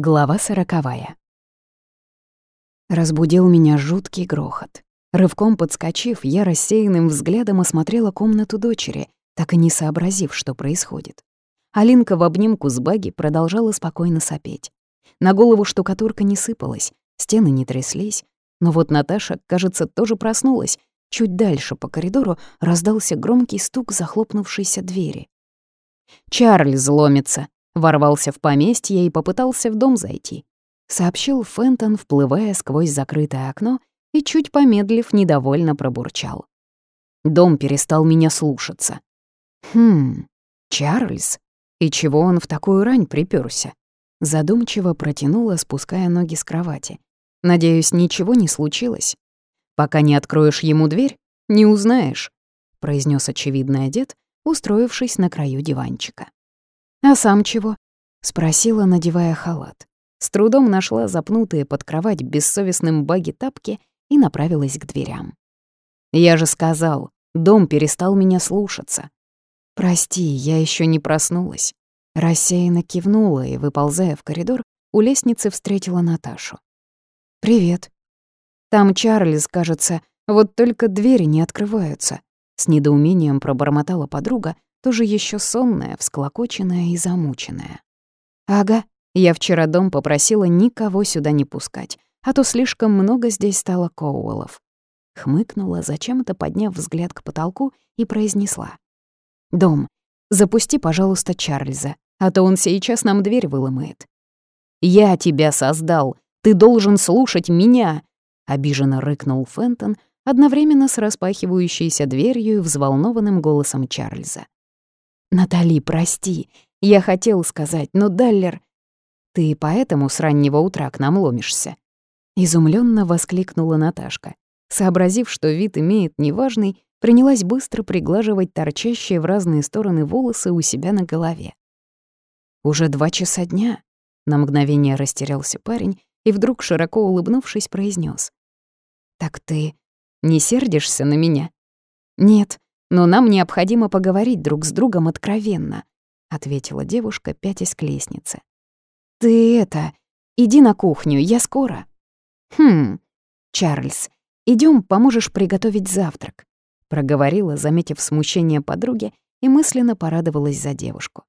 Глава сороковая. Разбудил меня жуткий грохот. Рывком подскочив, я рассеянным взглядом осмотрела комнату дочери, так и не сообразив, что происходит. Алинка в обнимку с Баги продолжала спокойно сопеть. На голову штукатурка не сыпалась, стены не тряслись, но вот Наташа, кажется, тоже проснулась. Чуть дальше по коридору раздался громкий стук захлопнувшейся двери. «Чарльз ломится», ворвался в поместье и попытался в дом зайти. Сообщил Фентон, вплывая сквозь закрытое окно, и, чуть помедлив, недовольно пробурчал. Дом перестал меня слушаться. «Хм, Чарльз? И чего он в такую рань припёрся?» Задумчиво протянула, спуская ноги с кровати. «Надеюсь, ничего не случилось? Пока не откроешь ему дверь, не узнаешь», — произнес очевидный дед, устроившись на краю диванчика. «А сам чего?» — спросила, надевая халат. С трудом нашла запнутые под кровать бессовестным баги тапки и направилась к дверям. «Я же сказал, дом перестал меня слушаться». «Прости, я еще не проснулась». Рассеянно кивнула и, выползая в коридор, у лестницы встретила Наташу. «Привет». «Там Чарльз, кажется, вот только двери не открываются», — с недоумением пробормотала подруга, тоже еще сонная, всклокоченная и замученная. «Ага, я вчера дом попросила никого сюда не пускать, а то слишком много здесь стало Коуэллов». Хмыкнула, зачем-то подняв взгляд к потолку, и произнесла. «Дом, запусти, пожалуйста, Чарльза, а то он сейчас нам дверь выломает». «Я тебя создал, ты должен слушать меня!» — обиженно рыкнул Фентон, одновременно с распахивающейся дверью и взволнованным голосом Чарльза. «Натали, прости, я хотел сказать, но Даллер...» «Ты поэтому с раннего утра к нам ломишься?» Изумленно воскликнула Наташка. Сообразив, что вид имеет неважный, принялась быстро приглаживать торчащие в разные стороны волосы у себя на голове. «Уже два часа дня?» На мгновение растерялся парень и вдруг, широко улыбнувшись, произнес: «Так ты не сердишься на меня?» «Нет, но нам необходимо поговорить друг с другом откровенно», — ответила девушка, пятясь к лестнице. «Ты это... Иди на кухню, я скоро». «Хм... Чарльз, идем, поможешь приготовить завтрак», — проговорила, заметив смущение подруги, и мысленно порадовалась за девушку.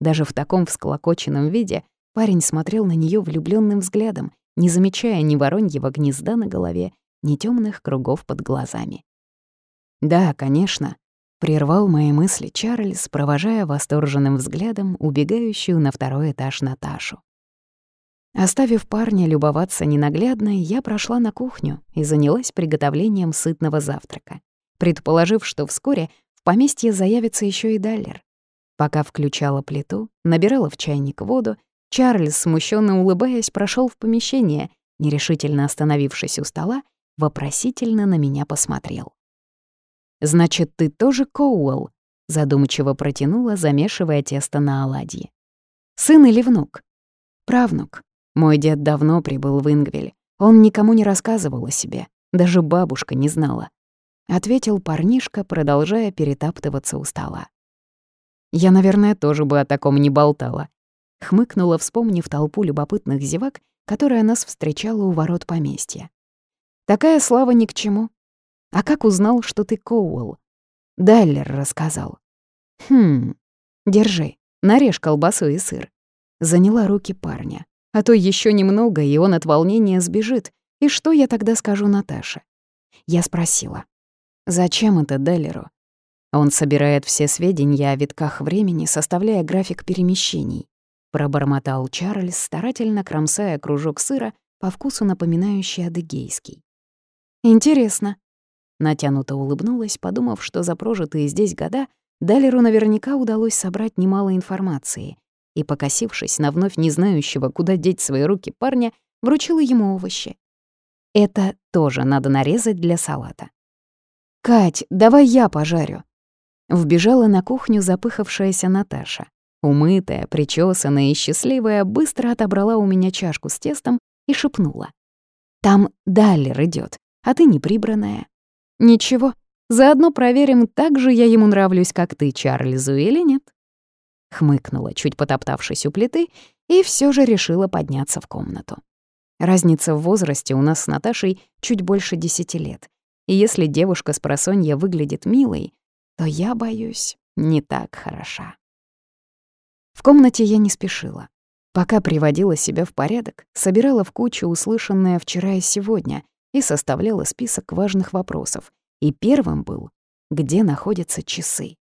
Даже в таком всклокоченном виде парень смотрел на нее влюбленным взглядом, не замечая ни вороньего гнезда на голове, ни темных кругов под глазами. «Да, конечно», — прервал мои мысли Чарльз, провожая восторженным взглядом убегающую на второй этаж Наташу. Оставив парня любоваться ненаглядной, я прошла на кухню и занялась приготовлением сытного завтрака, предположив, что вскоре в поместье заявится еще и Даллер. Пока включала плиту, набирала в чайник воду, Чарльз, смущенно улыбаясь, прошел в помещение, нерешительно остановившись у стола, вопросительно на меня посмотрел. «Значит, ты тоже Коуэлл?» — задумчиво протянула, замешивая тесто на оладьи. «Сын или внук?» «Правнук. Мой дед давно прибыл в Ингвель. Он никому не рассказывал о себе, даже бабушка не знала», — ответил парнишка, продолжая перетаптываться у стола. «Я, наверное, тоже бы о таком не болтала», — хмыкнула, вспомнив толпу любопытных зевак, которая нас встречала у ворот поместья. «Такая слава ни к чему. А как узнал, что ты Коуэлл? Даллер рассказал. Хм, держи, нарежь колбасу и сыр. Заняла руки парня. А то еще немного, и он от волнения сбежит. И что я тогда скажу Наташе? Я спросила. Зачем это Даллеру? Он собирает все сведения о витках времени, составляя график перемещений. Пробормотал Чарльз, старательно кромсая кружок сыра, по вкусу напоминающий адыгейский. «Интересно, Натянуто улыбнулась, подумав, что за прожитые здесь года Далеру наверняка удалось собрать немало информации, и, покосившись на вновь не знающего, куда деть свои руки парня, вручила ему овощи. Это тоже надо нарезать для салата. «Кать, давай я пожарю». Вбежала на кухню запыхавшаяся Наташа. Умытая, причесанная и счастливая, быстро отобрала у меня чашку с тестом и шепнула. «Там Даллер идет, а ты не прибранная. Ничего, заодно проверим, так же я ему нравлюсь, как ты, Чарльзу, или нет. хмыкнула, чуть потоптавшись у плиты, и все же решила подняться в комнату. Разница в возрасте у нас с Наташей чуть больше десяти лет. И если девушка с просонья выглядит милой, то я, боюсь, не так хороша. В комнате я не спешила. Пока приводила себя в порядок, собирала в кучу услышанное вчера и сегодня и составляла список важных вопросов. И первым был, где находятся часы.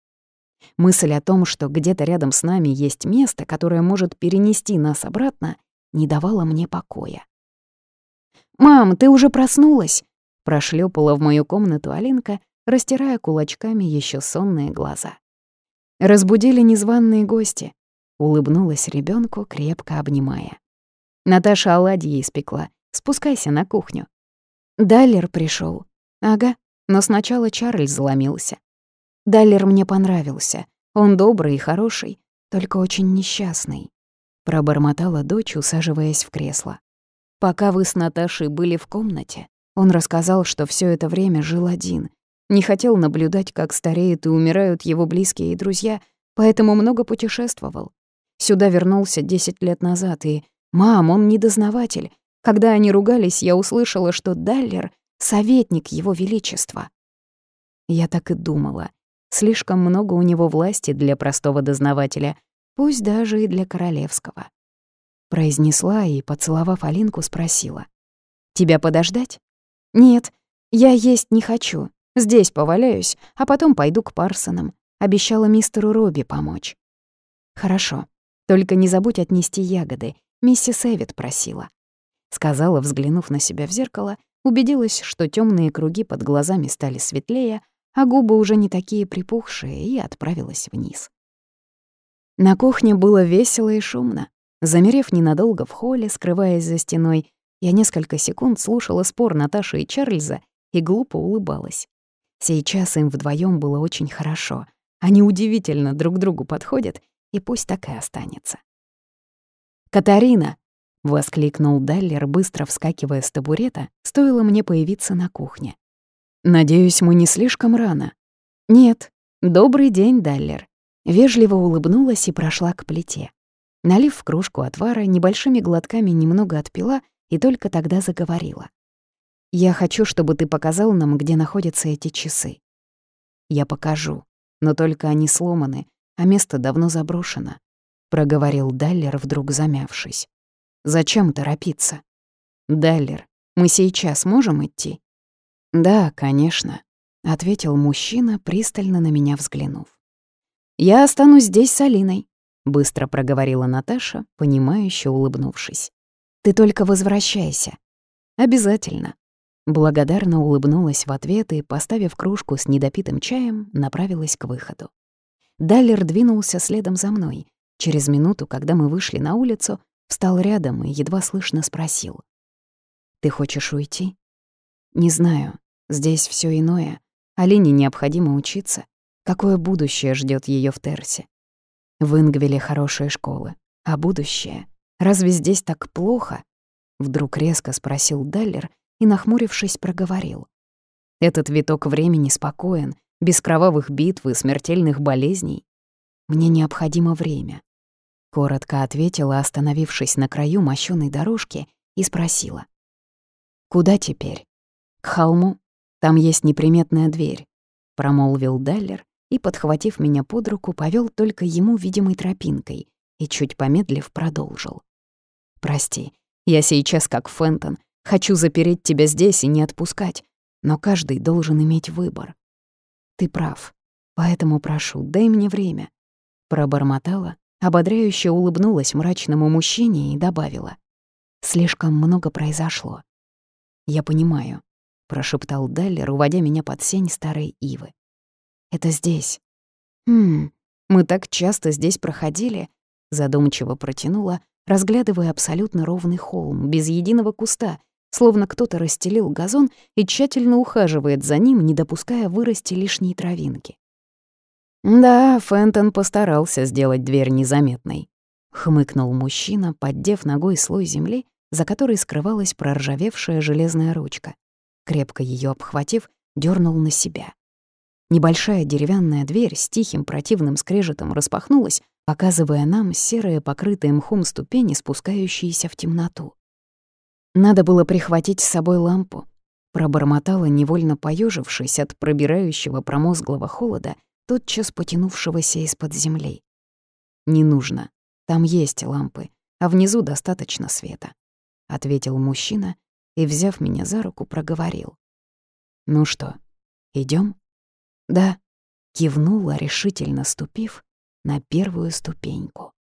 Мысль о том, что где-то рядом с нами есть место, которое может перенести нас обратно, не давала мне покоя. «Мам, ты уже проснулась?» — прошлепала в мою комнату Алинка, растирая кулачками еще сонные глаза. Разбудили незваные гости. Улыбнулась ребенку, крепко обнимая. Наташа оладьи испекла. Спускайся на кухню. Даллер пришел. Ага, но сначала Чарльз заломился. Даллер мне понравился. Он добрый и хороший, только очень несчастный. Пробормотала дочь, усаживаясь в кресло. Пока вы с Наташей были в комнате, он рассказал, что все это время жил один. Не хотел наблюдать, как стареют и умирают его близкие и друзья, поэтому много путешествовал. Сюда вернулся 10 лет назад, и... Мам, он не дознаватель. Когда они ругались, я услышала, что Даллер — советник его величества. Я так и думала. Слишком много у него власти для простого дознавателя, пусть даже и для королевского. Произнесла и, поцеловав Алинку, спросила. «Тебя подождать?» «Нет, я есть не хочу. Здесь поваляюсь, а потом пойду к Парсонам. Обещала мистеру Робби помочь». «Хорошо. Только не забудь отнести ягоды. Миссис Эвит просила». Сказала, взглянув на себя в зеркало, убедилась, что темные круги под глазами стали светлее, а губы уже не такие припухшие, и отправилась вниз. На кухне было весело и шумно. Замерев ненадолго в холле, скрываясь за стеной, я несколько секунд слушала спор Наташи и Чарльза и глупо улыбалась. Сейчас им вдвоем было очень хорошо. Они удивительно друг другу подходят, и пусть так и останется. «Катарина!» — воскликнул Даллер, быстро вскакивая с табурета, стоило мне появиться на кухне. «Надеюсь, мы не слишком рано?» «Нет. Добрый день, Даллер». Вежливо улыбнулась и прошла к плите. Налив в кружку отвара, небольшими глотками немного отпила и только тогда заговорила. «Я хочу, чтобы ты показал нам, где находятся эти часы». «Я покажу, но только они сломаны, а место давно заброшено», — проговорил Даллер, вдруг замявшись. «Зачем торопиться?» «Даллер, мы сейчас можем идти?» «Да, конечно», — ответил мужчина, пристально на меня взглянув. «Я останусь здесь с Алиной», — быстро проговорила Наташа, понимающе улыбнувшись. «Ты только возвращайся». «Обязательно». Благодарно улыбнулась в ответ и, поставив кружку с недопитым чаем, направилась к выходу. Даллер двинулся следом за мной. Через минуту, когда мы вышли на улицу, встал рядом и едва слышно спросил. «Ты хочешь уйти?» Не знаю, здесь все иное. Алине необходимо учиться. Какое будущее ждет ее в Терсе? В Ингвеле хорошие школы. А будущее? Разве здесь так плохо? Вдруг резко спросил Даллер и, нахмурившись, проговорил. Этот виток времени спокоен, без кровавых битв и смертельных болезней. Мне необходимо время. Коротко ответила, остановившись на краю мощёной дорожки, и спросила. «Куда теперь?» «К холму. Там есть неприметная дверь», — промолвил Даллер и, подхватив меня под руку, повел только ему видимой тропинкой и, чуть помедлив, продолжил. «Прости, я сейчас как Фентон, хочу запереть тебя здесь и не отпускать, но каждый должен иметь выбор. Ты прав, поэтому прошу, дай мне время». Пробормотала, ободряюще улыбнулась мрачному мужчине и добавила. «Слишком много произошло. Я понимаю, прошептал Даллер, уводя меня под сень старой ивы. «Это здесь». «Хм, мы так часто здесь проходили», — задумчиво протянула, разглядывая абсолютно ровный холм, без единого куста, словно кто-то расстелил газон и тщательно ухаживает за ним, не допуская вырасти лишней травинки. «Да, Фентон постарался сделать дверь незаметной», — хмыкнул мужчина, поддев ногой слой земли, за которой скрывалась проржавевшая железная ручка крепко ее обхватив, дернул на себя. Небольшая деревянная дверь с тихим противным скрежетом распахнулась, показывая нам серые покрытые мхом ступени, спускающиеся в темноту. Надо было прихватить с собой лампу. Пробормотала, невольно поежившись от пробирающего промозглого холода, тотчас потянувшегося из-под земли. «Не нужно. Там есть лампы, а внизу достаточно света», — ответил мужчина и, взяв меня за руку, проговорил. «Ну что, идем? «Да», — кивнула, решительно ступив на первую ступеньку.